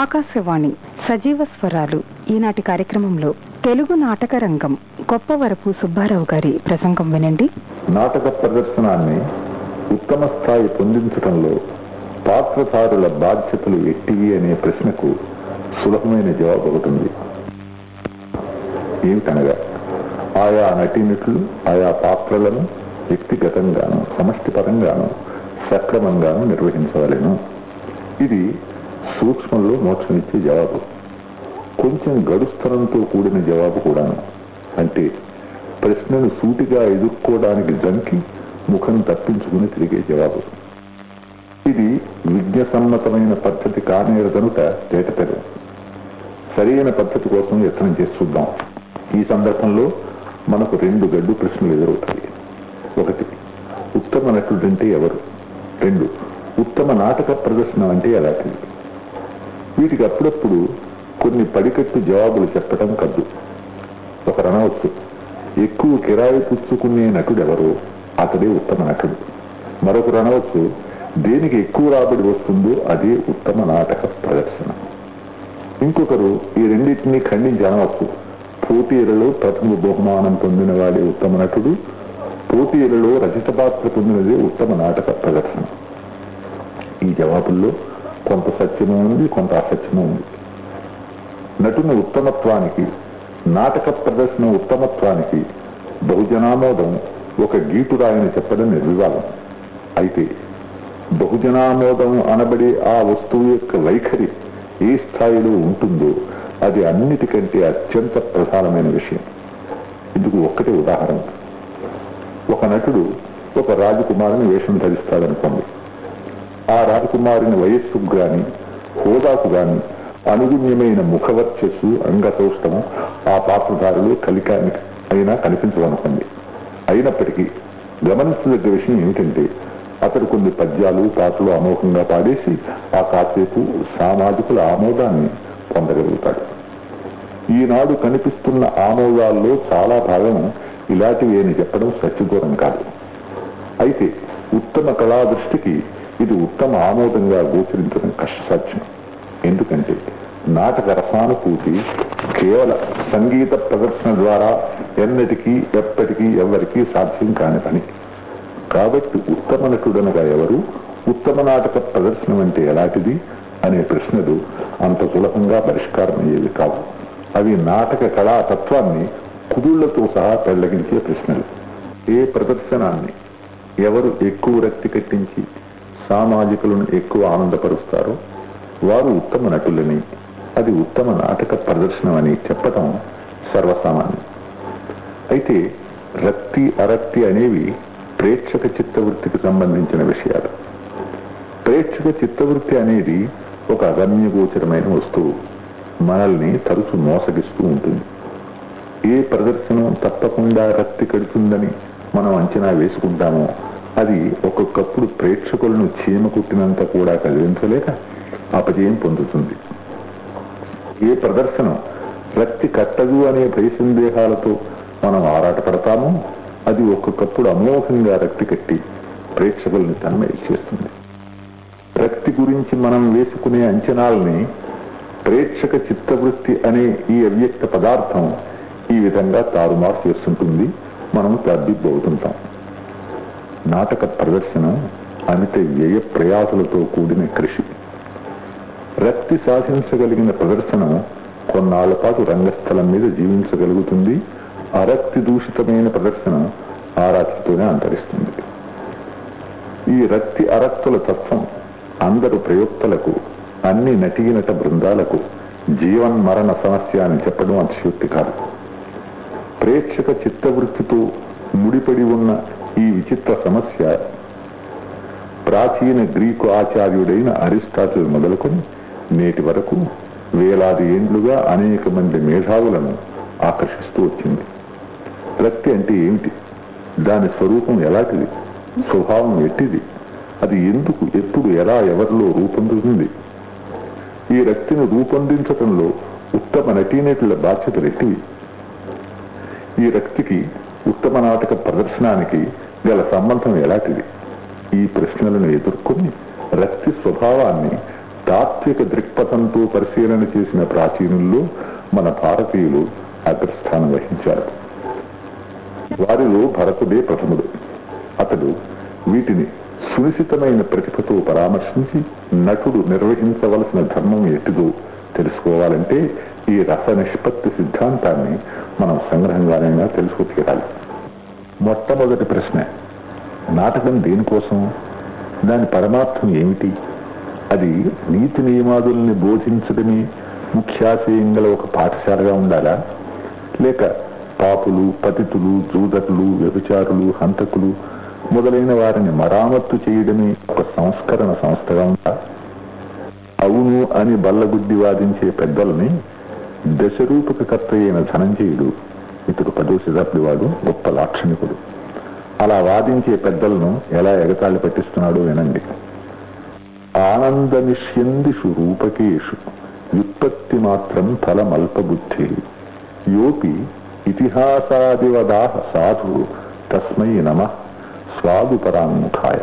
ఆకాశవాణి సజీవ స్వరాలు. ఈనాటి కార్యక్రమంలో తెలుగు నాటక రంగం గొప్పవరపు సుబ్బారావు గారి ప్రసంగం వినండి. నాటక ప్రదర్శనాన్ని ఉత్తమ స్థాయి పొందించడంలో పాత్రధారుల బాధ్యతలు ఎట్టివి అనే ప్రశ్నకు సులభమైన జవాబు ఒకటి ఏమిటనగా ఆయా నటీనటులు ఆయా పాత్రలను వ్యక్తిగతంగాను సమష్టిపరంగాను సక్రమంగాను నిర్వహించవలెను. ఇది సూక్ష్మంలో మోక్షమిచ్చే జవాబు. కొంచెం గడుస్తరంతో కూడిన జవాబు కూడాను. అంటే ప్రశ్నను సూటిగా ఎదుర్కోవడానికి జంకి ముఖం తప్పించుకుని తిరిగే జవాబు. ఇది విజ్ఞసమ్మతమైన పద్ధతి కానేరదనుట తేటతెరు సరైన పద్ధతి కోసం యత్నం చేసి చూద్దాం. ఈ సందర్భంలో మనకు రెండు గడ్డు ప్రశ్నలు ఎదురవుతాయి. ఒకటి ఉత్తమ నటుడంటే ఎవరు? రెండు ఉత్తమ నాటక ప్రదర్శన అంటే ఎలాంటిది వీటికి అప్పుడప్పుడు కొన్ని పడికట్టు జవాబులు చెప్పడం కద్దు. ఒక రణవచ్చు ఎక్కువ కిరాయి పుచ్చుకునే నటుడు ఎవరో అతడే ఉత్తమ నటుడు. మరొక రణవచ్చు దేనికి ఎక్కువ రాబడి వస్తుందో అదే ఉత్తమ నాటక ప్రదర్శన. ఇంకొకరు ఈ రెండింటినీ ఖండించి అనవచ్చు పోటీలలో ప్రథమ బహుమానం పొందిన వాడే ఉత్తమ నటుడు పోటీలలో రచిత పాత్ర పొందినదే ఉత్తమ నాటక ప్రదర్శన. ఈ జవాబుల్లో కొంత సత్యము ఉంది కొంత అసత్యము ఉంది. నటుని ఉత్తమత్వానికి నాటక ప్రదర్శన ఉత్తమత్వానికి బహుజనామోదం ఒక గీటురాయని చెప్పడం నిర్వివాదం. అయితే బహుజనామోదం అనబడే ఆ వస్తువు యొక్క వైఖరి ఏ స్థాయిలో ఉంటుందో అది అన్నిటికంటే అత్యంత ప్రధానమైన విషయం. ఇందుకు ఒక్కటే ఉదాహరణ. ఒక నటుడు ఒక రాజకుమారుని వేషం ధరిస్తాడనుకోండి. ఆ రాజకుమారుని వయస్సుకు గాని హోదాకు గాని అనుగుణ్యమైన ముఖవర్చస్సు అంగసౌష్టము ఆ పాత్రధారులు కలికానికి అయినా కనిపించవనుకోండి. అయినప్పటికీ గమనించదగ్గ విషయం ఏమిటంటే అతడు కొన్ని పద్యాలు పాటలు అమోఘంగా పాడేసి ఆ కాసేపు సామాజికుల ఆమోదాన్ని పొందగలుగుతాడు. ఈనాడు కనిపిస్తున్న ఆమోదాల్లో చాలా భాగం ఇలాంటివి అని చెప్పడం సత్యదూరం కాదు. అయితే ఉత్తమ కళా దృష్టికి ఇది ఉత్తమ ఆమోదంగా గోచరించడం కష్టసాధ్యం. ఎందుకంటే నాటక రసానుభూతి కేవల సంగీత ప్రదర్శన ద్వారా ఎన్నటికీ ఎప్పటికీ ఎవరికీ సాధ్యం కాని పని. కాబట్టి ఉత్తమ నటుడనగా ఎవరు? ఉత్తమ నాటక ప్రదర్శనం అంటే ఎలాంటిది? అనే ప్రశ్నలు అంత సులభంగా పరిష్కారం అయ్యేవి కావు. అవి నాటక కళా తత్వాన్ని కుదుళ్ళతో సహా పెళ్ళగించే ప్రశ్నలు. ఏ ప్రదర్శనాన్ని? ఎవరు ఎక్కువ రక్తి కట్టించి సామాజికులను ఎక్కువ ఆనందపరుస్తారో. వారు ఉత్తమ నటులని అది ఉత్తమ నాటక ప్రదర్శనం అని చెప్పటం సర్వసామాన్యం. అయితే రక్తి అరక్తి అనేవి ప్రేక్షక చిత్తవృత్తికి సంబంధించిన విషయాలు. ప్రేక్షక చిత్తవృత్తి అనేది ఒక అగమ్యగోచరమైన వస్తువు. మనల్ని తరచు మోసగిస్తూ ఉంటుంది. ఏ ప్రదర్శనం తప్పకుండా రక్తి కడుతుందని మనం అంచనా వేసుకుంటామో అది ఒక్కొక్కప్పుడు ప్రేక్షకులను చీమ కుట్టినంత కూడా కలిగించలేక అపజయం పొందుతుంది. ఏ ప్రదర్శన? రక్తి కట్టదు అనే భయ సందేహాలతో మనం ఆరాటపడతామో? అది ఒక్కొక్కప్పుడు అమోఘంగా రక్తి కట్టి ప్రేక్షకుల్ని తన్మయ చేస్తుంది. రక్తి గురించి మనం వేసుకునే అంచనాలని ప్రేక్షక చిత్తవృత్తి అనే ఈ అవ్యక్త పదార్థం ఈ విధంగా తారుమారు చేస్తుంటుంది. మనం తద్దిబ్బవుతుంటాం నాటక ప్రదర్శన అమిత వ్యయ ప్రయాసలతో కూడిన కృషి. రక్తి సాధించగలిగిన ప్రదర్శన కొన్నాళ్ళ పాటు రంగస్థలం మీద జీవించగలుగుతుంది. అరక్తి దూషితమైన ప్రదర్శన ఆ అంతరిస్తుంది. ఈ రక్తి అరక్తుల తత్వం అందరు ప్రయోక్తలకు అన్ని నటీనట బృందాలకు జీవన్ మరణ సమస్య అని చెప్పడం అతిశక్తి కాదు. ప్రేక్షక చిత్తవృత్తితో ముడిపడి ఉన్న ఈ విచిత్ర సమస్య ప్రాచీన గ్రీకు ఆచార్యుడైన అరిస్టాటిల్ మొదలుకొని నేటి వరకు వేలాది ఏండ్లుగా అనేక మంది మేధావులను ఆకర్షిస్తూ వచ్చింది. రక్తి అంటే ఏమిటి? దాని స్వరూపం ఎలాంటిది? స్వభావం ఎట్టిది? అది ఎందుకు ఎప్పుడు ఎలా ఎవరిలో రూపొందుతుంది? ఈ రక్తిని రూపొందించటంలో ఉత్తమ నటీనటుల బాధ్యతలు ఎట్టివి? ఈ రక్తికి ఉత్తమ నాటక ప్రదర్శనానికి గల సంబంధం ఎలాంటిది? ఈ ప్రశ్నలను ఎదుర్కొని రక్తి స్వభావాన్ని తాత్విక దృక్పథంతో పరిశీలన చేసిన ప్రాచీనుల్లో మన భారతీయులు అగ్రస్థానం వహించారు. వారిలో భరతుడే ప్రథముడు. అతడు వీటిని సునిశితమైన ప్రతిభతో పరామర్శించి నటుడు నిర్వహించవలసిన ధర్మం ఎటుదో తెలుసుకోవాలంటే ఈ రస నిష్పత్తి సిద్ధాంతాన్ని మనం సంగ్రహంగానైనా తెలుసుకు తీరాలి మొట్టమొదటి ప్రశ్న నాటకం దేనికోసం? దాని పరమార్థం ఏమిటి? అది నీతి నియమాదుల్ని బోధించడమే ముఖ్యాశయం గల ఒక పాఠశాలగా ఉండాలా? లేక పాపులు పతితులు జూదరులు వ్యభిచారులు హంతకులు మొదలైన వారిని మరామత్తు చేయడమే ఒక సంస్కరణ సంస్థగా ఉందా అవును అని బల్లగుద్ది వాదించే పెద్దలని దశరూపక కర్త అయిన ధనంజయుడు ఇతడు పదో శతాబ్ది వాడు గొప్ప లాక్షణికుడు. అలా వాదించే పెద్దలను ఎలా ఎగతాళి పట్టిస్తున్నాడో వినండి. ఆనంద నిష్యందిషు రూపకేషు వ్యుత్పత్తి మాత్రం ఫలమల్పబుద్ధి. యోపి ఇతిహాసాదివదాహ సాధు తస్మై నమ స్వాదుపరాముఖాయ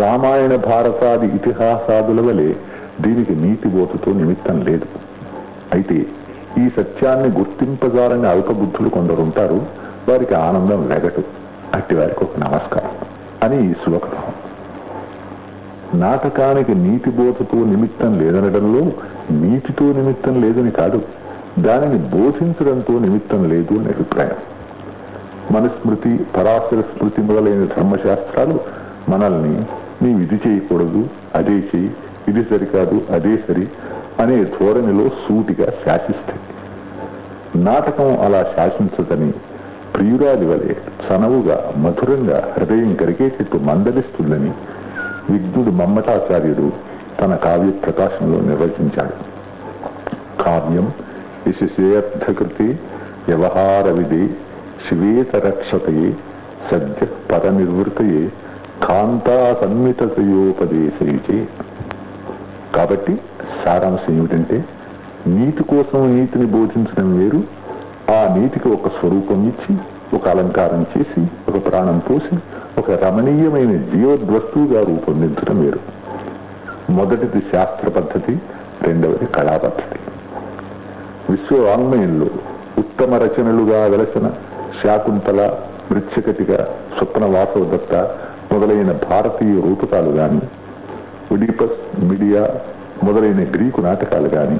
రామాయణ భారతాది ఇతిహాసాదుల వలె దీనికి నీతిబోధతో నిమిత్తం లేదు. అయితే ఈ సత్యాన్ని గుర్తింపజారని అల్పబుద్ధులు కొందరు ఉంటారు. వారికి ఆనందం వెగటు అట్టి వారికి ఒక నమస్కారం అని ఈ శ్లోకం నాటకానికి నీతి బోధతో నిమిత్తం లేదనడంలో నీతితో నిమిత్తం లేదని కాదు దానిని బోధించడంతో నిమిత్తం లేదు అని అభిప్రాయం. మనుస్మృతి పరాశర స్మృతి మొదలైన ధర్మశాస్త్రాలు మనల్ని నీవు ఇది చేయకూడదు అదే చేయి ఇది సరికాదు అదే సరి అనే ధోరణిలో సూటిగా శాసిస్తాయి నాటకం అలా శాసించదని ప్రియురాలి వలె చనవుగా మధురంగా హృదయం కరిగేటట్టు మందలిస్తుందని విద్యుడు మమ్మటాచార్యుడు తన కావ్య ప్రకాశంలో నిర్వచించాడు. కావ్యం యశసేర్థకృతి వ్యవహార విధి శివేతరక్షతయే సద్య పరనివృతయే కాంతా సన్మితయోపదేశయిచే కాబట్టి సారాంశం ఏమిటంటే నీతి కోసం నీతిని బోధించడం వేరు. ఆ నీతికి ఒక స్వరూపం ఇచ్చి ఒక అలంకారం చేసి ఒక ప్రాణం పోసి ఒక రమణీయమైన జీవద్వస్తువుగా రూపొందించడం వేరు. మొదటిది శాస్త్ర పద్ధతి రెండవది కళా పద్ధతి. విశ్వ వాంగ్మయంలో ఉత్తమ రచనలుగా వెలసిన శాకుంతల మృత్యకటిక స్వప్న వాసవదత్త మొదలైన భారతీయ రూపకాలు కానీ ఒడిపస్ మిడియా మొదలైన గ్రీకు నాటకాలు గాని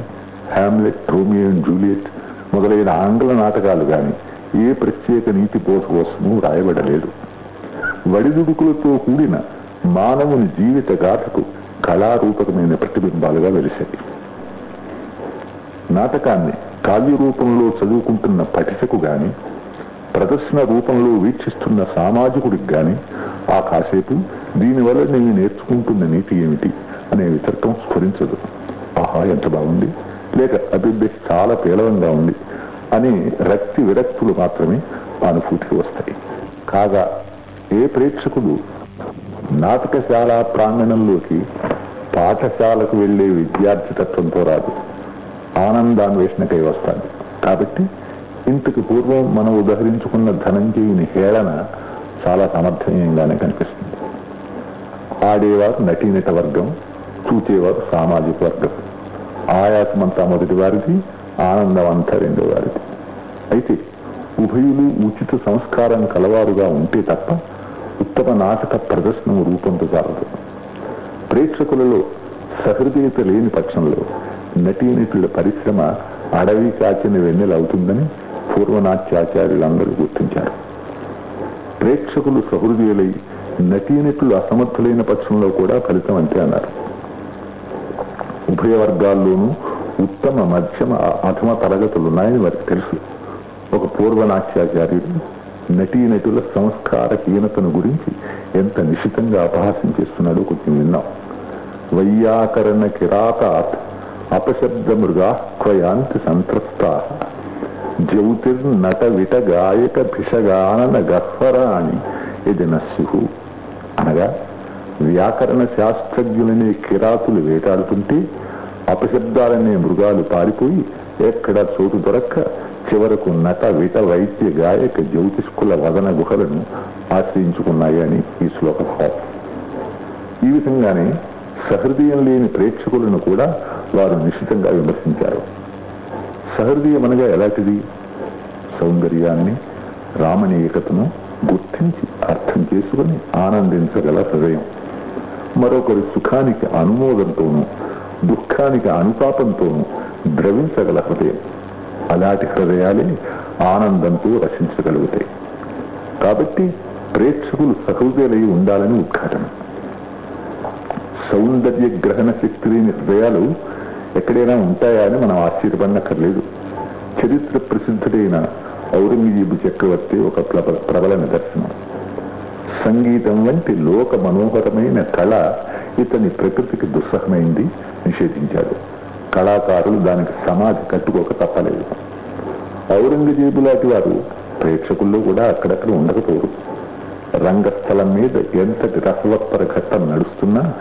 హ్యామ్లెట్ రోమియో అండ్ జూలియట్ మొదలైన ఆంగ్ల నాటకాలు గాని ఏ ప్రత్యేక నీతి బోధ కోసమూ రాయబడలేదు. వడిదుడుకులతో కూడిన మానవుని జీవిత గాథకు కళారూపకమైన ప్రతిబింబాలుగా వెలిశాయి. నాటకాన్ని కావ్య రూపంలో చదువుకుంటున్న పఠితకు గాని ప్రదర్శన రూపంలో వీక్షిస్తున్న సామాజికుడికి గాని ఆ కాసేపు దీనివల్ల నేను నేర్చుకుంటున్న నీతి ఏమిటి అనే వితర్కం స్ఫురించదు. ఆహా ఎంత బాగుంది. లేక అభివృద్ధి చాలా పేలవంగా ఉంది అని రక్తి విరక్తులు మాత్రమే అనుభూతికి వస్తాయి. కాగా ఏ ప్రేక్షకుడు నాటకశాల ప్రాంగణంలోకి పాఠశాలకు వెళ్ళే విద్యార్థి తత్వంతో రాదు. ఆనందాన్వేషణకై వస్తాడు. కాబట్టి ఇంతకు పూర్వం మనం ఉదహరించుకున్న ధనంజయుని హేళన చాలా సమర్థనీయంగానే కనిపిస్తుంది. ఆడేవారు నటీనట వర్గం చూచేవారు సామాజిక వర్గం. ఆయాసమంతా మొదటి వారిది ఆనందం అంతా రెండో వారిది. అయితే ఉభయులు ఉచిత సంస్కారం కలవారుగా ఉంటే తప్ప ఉత్తమ నాటక ప్రదర్శనం రూపొందజాలదు ప్రేక్షకులలో సహృదయత లేని పక్షంలో నటీనటుల పరిశ్రమ అడవి కాచిన వెన్నెలవుతుందని పూర్వనాట్యాచార్యులందరూ గుర్తించారు. ప్రేక్షకులు సహృదయులై నటీనటులు అసమర్థులైన పక్షంలో కూడా ఫలితం అంతే అన్నారు. ఉభయ వర్గాల్లోనూ ఉత్తమ మధ్యమ అధమ తరగతులున్నాయని వారికి తెలుసు. ఒక పూర్వనాట్యాచార్యుడు నటీనటుల సంస్కార హీనతను గురించి ఎంత నిశితంగా అపహాసం చేస్తున్నాడో కొంచెం విన్నాం. వైయాకరణ కిరాతాత్ అపశబ్ద మృగాహ్వయాంతి సంతృప్త జ్యోతిర్నట విట గాయక భిషగానన గహ్వరాణి ఇది నస్యు అనగా వ్యాకరణ శాస్త్రజ్ఞులనే కిరాతులు వేటాడుతుంటే అపశబ్దాలనే మృగాలు పారిపోయి ఎక్కడ చోటు దొరక్క చివరకు నట విట వైద్య గాయక జ్యోతిష్కుల వదన గుహలను ఆశ్రయించుకున్నాయి అని ఈ శ్లోక భావం ఈ విధంగానే సహృదయం లేని ప్రేక్షకులను కూడా వారు నిశ్చితంగా విమర్శించారు. సహృదయం అనగా ఎలాంటిది? సౌందర్యాన్ని రామణీయకతను గుర్తించి అర్థం చేసుకుని ఆనందించగల హృదయం. మరొకరి సుఖానికి అనుమోదంతోనూ దుఃఖానికి అనుపాతంతోనూ ద్రవించగల హృదయం. అలాంటి హృదయాలే ఆనందంతో రచించగలుగుతాయి. కాబట్టి ప్రేక్షకులు సహృదయులై ఉండాలని ఉద్ఘాటన. సౌందర్య గ్రహణ శక్తి లేని హృదయాలు ఎక్కడైనా ఉంటాయా అని మనం ఆశ్చర్యపడనక్కర్లేదు చరిత్ర ప్రసిద్ధుడైన ఔరంగజేబు చక్రవర్తి ఒక ప్రబల నిదర్శనం. సంగీతం వంటి లోక మనోహరమైన కళ ఇతని ప్రకృతికి దుస్సహమైంది నిషేధించాడు. కళాకారులు దానికి సమాధి కట్టుకోక తప్పలేదు. ఔరంగజేబు లాంటి వారు ప్రేక్షకుల్లో కూడా అక్కడక్కడ ఉండకపోరు. రంగస్థలం మీద ఎంతటి రసవత్పర ఘట్టం నడుస్తున్నా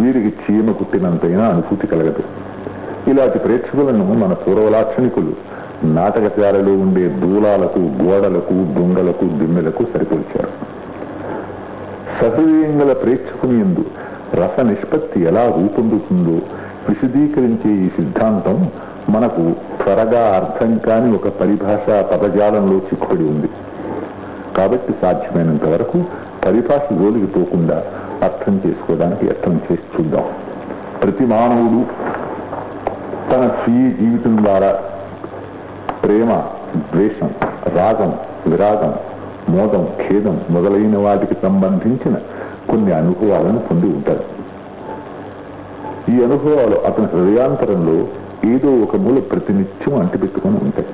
వీరికి చీమ కుట్టినంతైనా అనుభూతి కలగదు. ఇలాంటి ప్రేక్షకులను మన పూర్వలాక్షణికులు నాటకశాలలో ఉండే దూలాలకు గోడలకు దొంగలకు దిమ్మెలకు సరిపోల్చారు. సహృదయం ప్రేక్షకుని ఎందు రస నిష్పత్తి ఎలా రూపొందుతుందో విశదీకరించే ఈ సిద్ధాంతం మనకు త్వరగా అర్థం కాని ఒక పరిభాష పదజాలంలో చిక్కుపడి ఉంది. కాబట్టి సాధ్యమైనంత వరకు పరిభాష జోలికి పోకుండా అర్థం చేసుకోవడానికి యత్నం చేసి చూద్దాం. ప్రతి మానవుడు తన స్వీయ జీవితం ద్వారా ప్రేమ ద్వేషం రాగం విరాగం మోదం ఖేదం మొదలైన వాటికి సంబంధించిన కొన్ని అనుభవాలను పొంది ఉంటారు ఈ అనుభవాలు అతని హృదయాంతరంలో ఏదో ఒక మూల ప్రతినిత్యం అంటిపెట్టుకుని ఉంటాయి.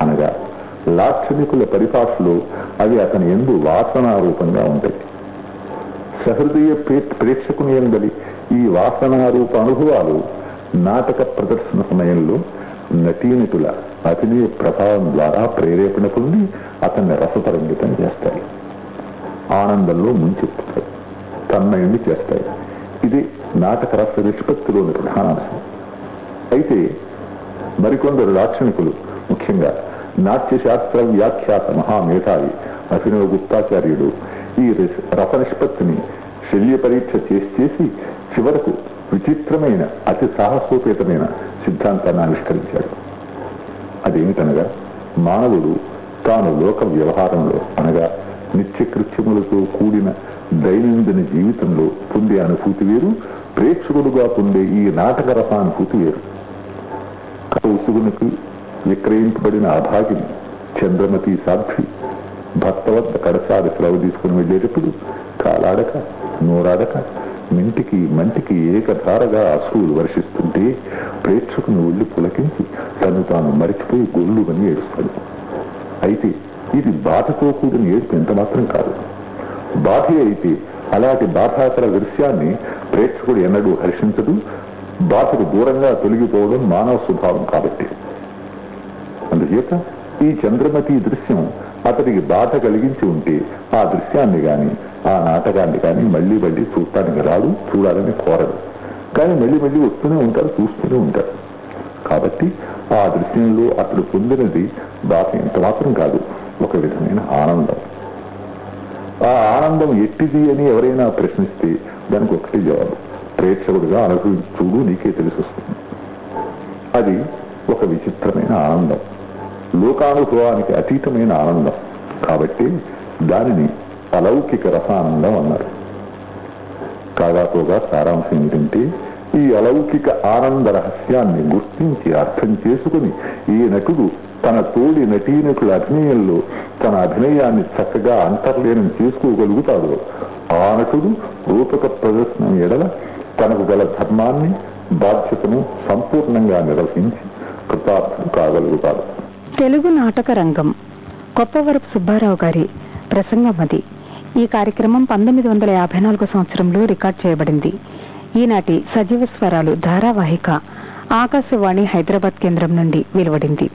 అనగా లాక్షణికుల పరిభాషలో అవి అతని ఎందు వాసనారూపంగా ఉంటాయి. సహృదయ ప్రేక్షకుని ఎందలి ఈ వాసనారూప అనుభవాలు నాటక ప్రదర్శన సమయంలో నటీనటుల అభినయ ప్రభావం ద్వారా ప్రేరేపణ పొంది అతన్ని రసతరంగితం చేస్తాయి. ఆనందంలో ముంచెత్తుతాయి. తన్మయుణ్ణి చేస్తాయి. ఇది నాటక రస నిష్పత్తిలోని ప్రధానాంశం అయితే మరికొందరు లాక్షణికులు ముఖ్యంగా నాట్యశాస్త్ర వ్యాఖ్యాత మహామేధావి అభినవ గుప్తాచార్యుడు ఈ రస నిష్పత్తిని శల్య పరీక్ష చేసి చేసి చివరకు విచిత్రమైన అతి సాహసోపేతమైన సిద్ధాంతాన్ని ఆవిష్కరించాడు. అదేమిటనగా మానవుడు తాను లోక వ్యవహారంలో అనగా నిత్యకృత్యములతో కూడిన దైనందిన జీవితంలో పొందే అనుభూతి వేరు ప్రేక్షకుడుగా పొందే ఈ నాటక రసానుభూతి వేరు. కౌసుగునికి విక్రయింపబడిన అభాగిని చంద్రమతి సాధ్వి భర్త వద్ద కడసారి సెలవు తీసుకుని వెళ్ళేటప్పుడు కాలాడక నోరాడక మింటికి మంటికి ఏకధారగా అశ్రువులు వర్షిస్తుంటే ప్రేక్షకుని ఒళ్ళు పులకించి తను తాను మరిచిపోయి గొల్లు అని ఏడుస్తాడు. అయితే ఇది బాధతో కూడిన ఏడుపు ఎంత మాత్రం కాదు. బాధ అయితే అలాంటి బాధాకర దృశ్యాన్ని ప్రేక్షకుడు ఎన్నడూ హర్షించదు బాధకు దూరంగా తొలగిపోవడం మానవ స్వభావం కాబట్టి. అందుచేత ఈ చంద్రమతి దృశ్యం అతడికి బాధ కలిగించి ఉంటే ఆ దృశ్యాన్ని గాని ఆ నాటకాన్ని కానీ మళ్ళీ మళ్ళీ చూడటానికి రాడు చూడాలని కోరడు. కానీ మళ్ళీ మళ్ళీ వస్తూనే ఉంటారు చూస్తూనే ఉంటారు. కాబట్టి ఆ దృశ్యంలో అతడు పొందినది బాధ ఎంత మాత్రం కాదు ఒక విధమైన ఆనందం. ఆ ఆనందం ఎట్టిది అని ఎవరైనా ప్రశ్నిస్తే దానికి ఒకటి జవాబు. ప్రేక్షకుడుగా అనుభవించి చూడు నీకే తెలిసి వస్తుంది అది ఒక విచిత్రమైన ఆనందం. లోకానుభవానికి అతీతమైన ఆనందం. కాబట్టి దానిని అలౌకిక రసానందం అన్నారు. కాగాతోగా సారాంశం ఏంటంటే ఈ అలౌకిక ఆనంద రహస్యాన్ని గుర్తించి అర్థం చేసుకుని ఈ నటుడు తన తోడి నటీనటుల అభినయంలో తన అభినయాన్ని చక్కగా అంతర్లీనం చేసుకోగలుగుతాడు. ఆ నటుడు రూపక ప్రదర్శన ఎడల తనకు గల ధర్మాన్ని బాధ్యతను సంపూర్ణంగా నిర్వహించి కృతార్థం కాగలుగుతాడు. తెలుగు నాటక రంగం. కొప్పవరపు సుబ్బారావు గారి ప్రసంగమది ఈ కార్యక్రమం పంతొమ్మిది వందల యాభై నాలుగు సంవత్సరంలో రికార్డ్ చేయబడింది. ఈనాటి సజీవ స్వరాలు ధారావాహిక ఆకాశవాణి హైదరాబాద్ కేంద్రం నుండి వెలువడింది.